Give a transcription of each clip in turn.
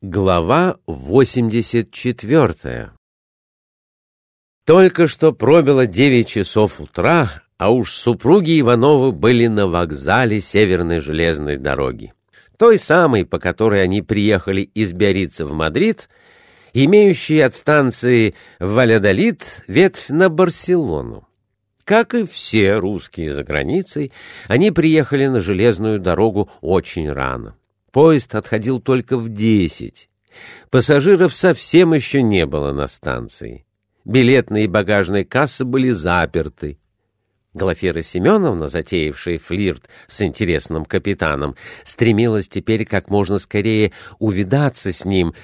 Глава 84 Только что пробило девять часов утра, а уж супруги Ивановы были на вокзале Северной железной дороги. Той самой, по которой они приехали из Биаррица в Мадрид, имеющей от станции Валядолит ветвь на Барселону. Как и все русские за границей, они приехали на железную дорогу очень рано. Поезд отходил только в десять. Пассажиров совсем еще не было на станции. Билетные и багажные кассы были заперты. Глафира Семеновна, затеявшая флирт с интересным капитаном, стремилась теперь как можно скорее увидаться с ним,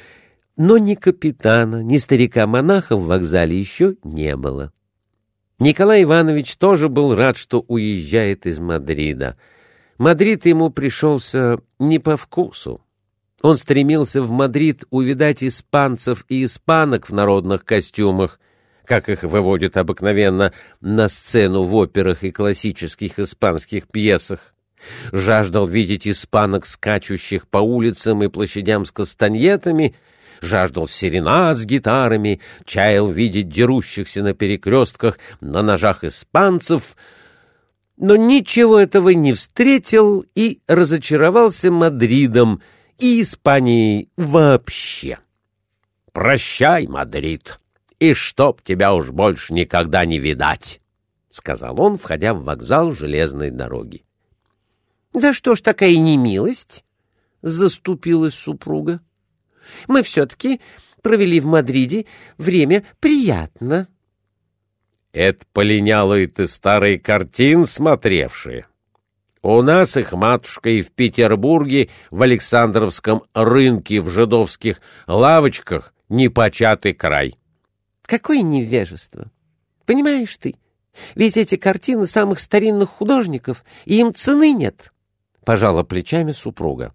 но ни капитана, ни старика-монаха в вокзале еще не было. Николай Иванович тоже был рад, что уезжает из Мадрида — Мадрид ему пришелся не по вкусу. Он стремился в Мадрид увидать испанцев и испанок в народных костюмах, как их выводят обыкновенно на сцену в операх и классических испанских пьесах. Жаждал видеть испанок, скачущих по улицам и площадям с кастаньетами, жаждал серенад с гитарами, чаял видеть дерущихся на перекрестках на ножах испанцев — но ничего этого не встретил и разочаровался Мадридом и Испанией вообще. «Прощай, Мадрид, и чтоб тебя уж больше никогда не видать», — сказал он, входя в вокзал железной дороги. «За что ж такая немилость?» — заступилась супруга. «Мы все-таки провели в Мадриде время приятно». Это полинялые ты старые картин смотревшие. У нас их матушка и в Петербурге, в Александровском рынке, в жидовских лавочках непочатый край. Какое невежество! Понимаешь ты, ведь эти картины самых старинных художников, и им цены нет. Пожала плечами супруга.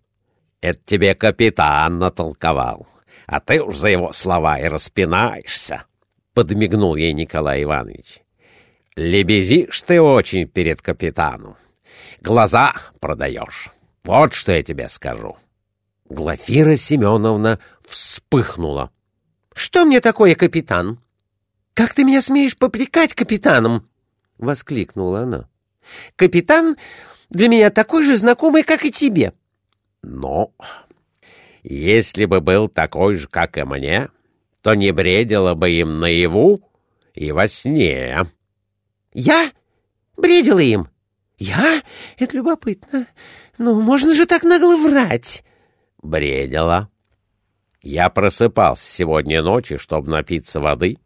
Это тебе капитан натолковал, а ты уж за его слова и распинаешься подмигнул ей Николай Иванович. «Лебезишь ты очень перед капитаном. Глаза продаешь. Вот что я тебе скажу». Глафира Семеновна вспыхнула. «Что мне такое, капитан? Как ты меня смеешь попрекать капитаном?» — воскликнула она. «Капитан для меня такой же знакомый, как и тебе». «Но если бы был такой же, как и мне, то не бредила бы им наяву и во сне. — Я? Бредила им? Я? Это любопытно. Ну, можно же так нагло врать. — Бредила. Я просыпался сегодня ночью, чтобы напиться воды.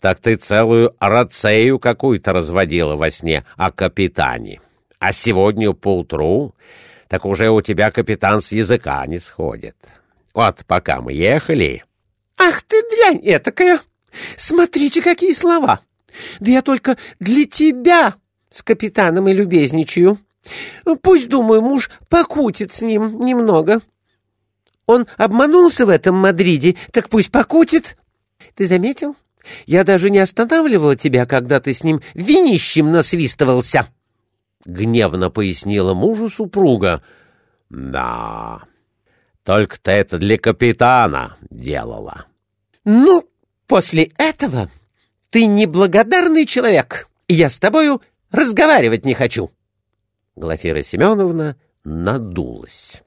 Так ты целую рацею какую-то разводила во сне о капитане. А сегодня поутру так уже у тебя капитан с языка не сходит. Вот пока мы ехали, «Ах ты дрянь этакая! Смотрите, какие слова! Да я только для тебя с капитаном и любезничаю. Пусть, думаю, муж покутит с ним немного. Он обманулся в этом Мадриде, так пусть покутит. Ты заметил? Я даже не останавливала тебя, когда ты с ним винищем насвистывался!» Гневно пояснила мужу супруга. «Да, только ты это для капитана делала». «Ну, после этого ты неблагодарный человек, и я с тобою разговаривать не хочу». Глафира Семеновна надулась.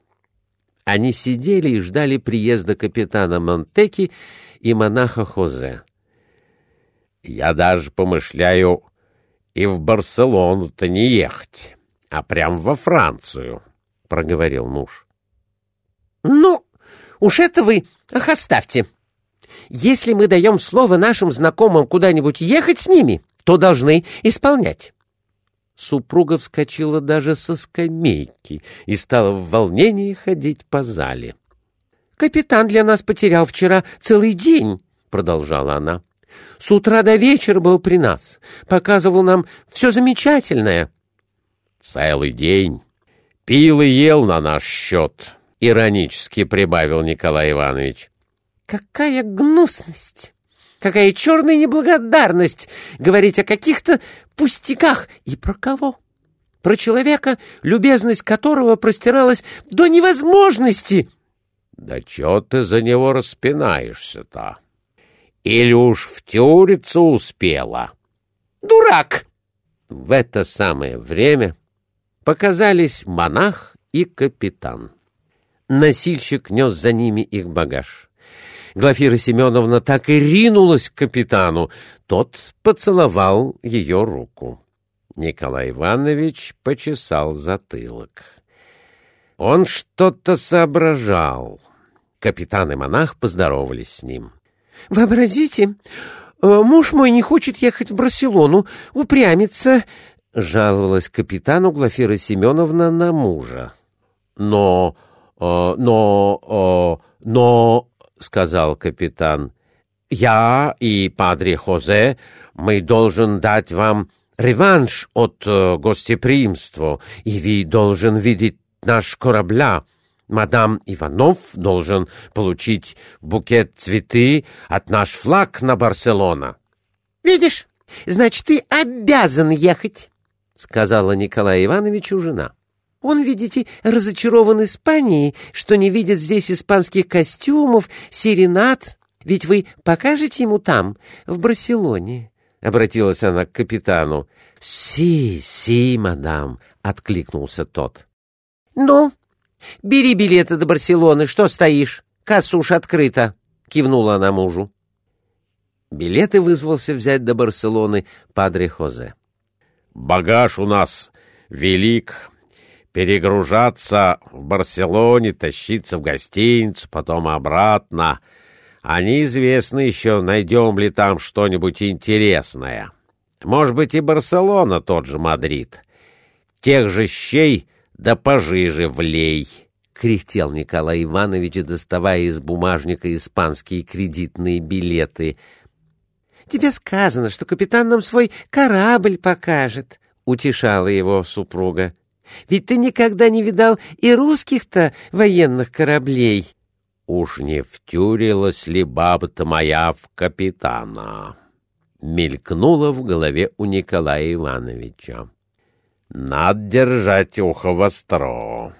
Они сидели и ждали приезда капитана Монтеки и монаха Хозе. «Я даже помышляю и в Барселону-то не ехать, а прям во Францию», — проговорил муж. «Ну, уж это вы, ах, оставьте!» Если мы даем слово нашим знакомым куда-нибудь ехать с ними, то должны исполнять. Супруга вскочила даже со скамейки и стала в волнении ходить по зале. «Капитан для нас потерял вчера целый день», — продолжала она. «С утра до вечера был при нас, показывал нам все замечательное». «Целый день. Пил и ел на наш счет», — иронически прибавил Николай Иванович. Какая гнусность! Какая черная неблагодарность говорить о каких-то пустяках. И про кого? Про человека, любезность которого простиралась до невозможности. Да чё ты за него распинаешься-то? Или уж в втюриться успела? Дурак! В это самое время показались монах и капитан. Носильщик нес за ними их багаж. Глафира Семеновна так и ринулась к капитану. Тот поцеловал ее руку. Николай Иванович почесал затылок. Он что-то соображал. Капитан и монах поздоровались с ним. — Вообразите, э, муж мой не хочет ехать в Барселону, упрямится, — жаловалась капитану Глафира Семеновна на мужа. — Но, э, но, э, но, — сказал капитан, — я и падре Хозе, мы должен дать вам реванш от э, гостеприимства, и вы должен видеть наш корабля. Мадам Иванов должен получить букет цветы от наш флаг на Барселона. — Видишь, значит, ты обязан ехать, — сказала Николаю Ивановичу жена. Он, видите, разочарован Испанией, что не видит здесь испанских костюмов, серенад. Ведь вы покажете ему там, в Барселоне. — обратилась она к капитану. — Си, си, мадам, — откликнулся тот. — Ну, бери билеты до Барселоны, что стоишь? Касса уж открыта, — кивнула она мужу. Билеты вызвался взять до Барселоны падре Хозе. — Багаж у нас велик. Перегружаться в Барселоне, тащиться в гостиницу, потом обратно — а неизвестно еще, найдем ли там что-нибудь интересное. Может быть, и Барселона тот же Мадрид. Тех же щей да пожиже влей, — кряхтел Николай Иванович, доставая из бумажника испанские кредитные билеты. — Тебе сказано, что капитан нам свой корабль покажет, — утешала его супруга. — Ведь ты никогда не видал и русских-то военных кораблей. — уж не втюрилась ли баба-то моя в капитана? Мелькнуло в голове у Николая Ивановича. Надо держать ухо востро.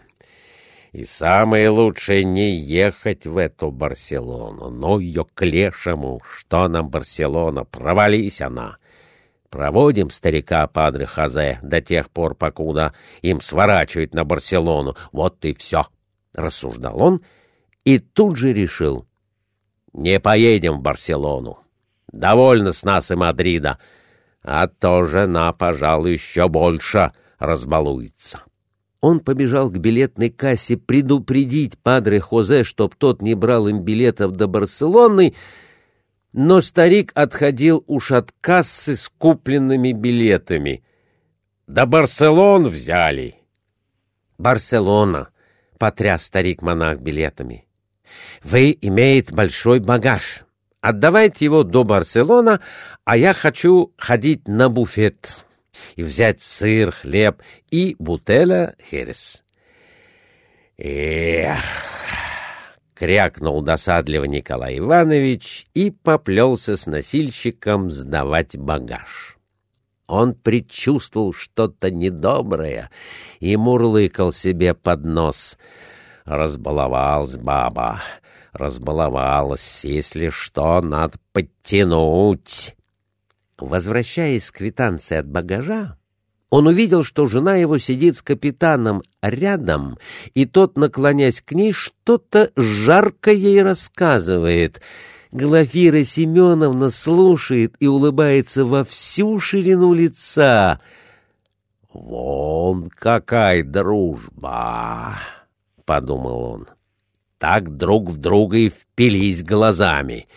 И самое лучшее не ехать в эту Барселону. Ну ее к лешему, что нам Барселона, провались она. Проводим старика Падре Хазе до тех пор, покуда им сворачивать на Барселону. Вот и все, — рассуждал он, — и тут же решил. Не поедем в Барселону. Довольно с нас и Мадрида, а то жена, пожалуй, еще больше разбалуется. Он побежал к билетной кассе предупредить падре Хозе, чтоб тот не брал им билетов до Барселоны, но старик отходил уж от кассы с купленными билетами. До Барселон взяли. Барселона, — потряс старик-монах билетами. Вы имеете большой багаж. Отдавайте его до Барселона, а я хочу ходить на буфет и взять сыр, хлеб и бутеля херес. Эх! Крякнул досадливо Николай Иванович и поплелся с носильщиком сдавать багаж. Он предчувствовал что-то недоброе и мурлыкал себе под нос — Разбаловалась баба, разбаловалась, если что, надо подтянуть. Возвращаясь с квитанции от багажа, он увидел, что жена его сидит с капитаном рядом, и тот, наклонясь к ней, что-то жарко ей рассказывает. Глафира Семеновна слушает и улыбается во всю ширину лица. «Вон какая дружба!» подумал он. Так друг в друга и впились глазами.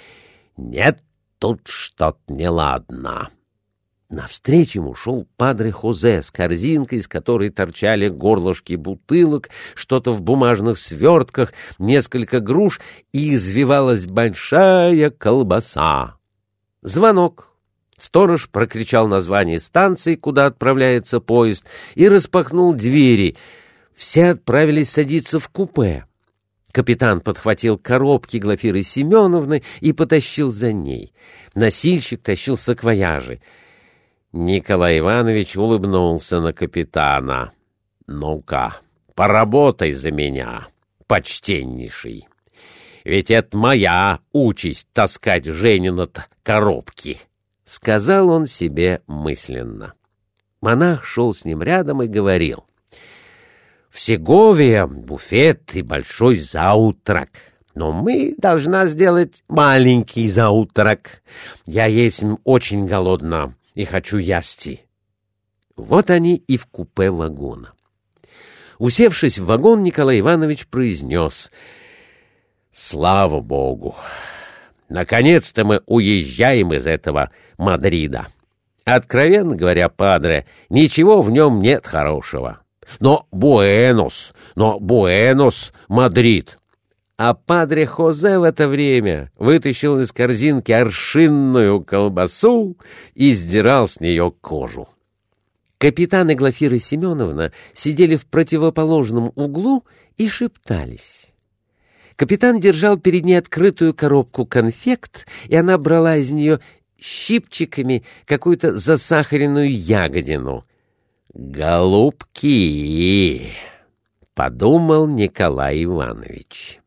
Нет, тут что-то неладно. Навстречу ему шел падре Хозе с корзинкой, из которой торчали горлышки бутылок, что-то в бумажных свертках, несколько груш, и извивалась большая колбаса. Звонок. Сторож прокричал название станции, куда отправляется поезд, и распахнул двери — все отправились садиться в купе. Капитан подхватил коробки Глафиры Семеновны и потащил за ней. Носильщик тащил саквояжи. Николай Иванович улыбнулся на капитана. «Ну-ка, поработай за меня, почтеннейший. ведь это моя участь таскать Женина-то коробки, — сказал он себе мысленно. Монах шел с ним рядом и говорил. В Сегове буфет и большой заутрак, но мы должна сделать маленький заутрак. Я есть очень голодна и хочу ясти. Вот они и в купе вагона. Усевшись в вагон, Николай Иванович произнес «Слава Богу! Наконец-то мы уезжаем из этого Мадрида. Откровенно говоря, падре, ничего в нем нет хорошего. No buenos, no buenos, Мадрид». А падре Хозе в это время вытащил из корзинки аршинную колбасу и сдирал с нее кожу. Капитан и Глафира Семеновна сидели в противоположном углу и шептались. Капитан держал перед ней открытую коробку конфект, и она брала из нее щипчиками какую-то засахаренную ягодину. «Голубки!» — подумал Николай Иванович.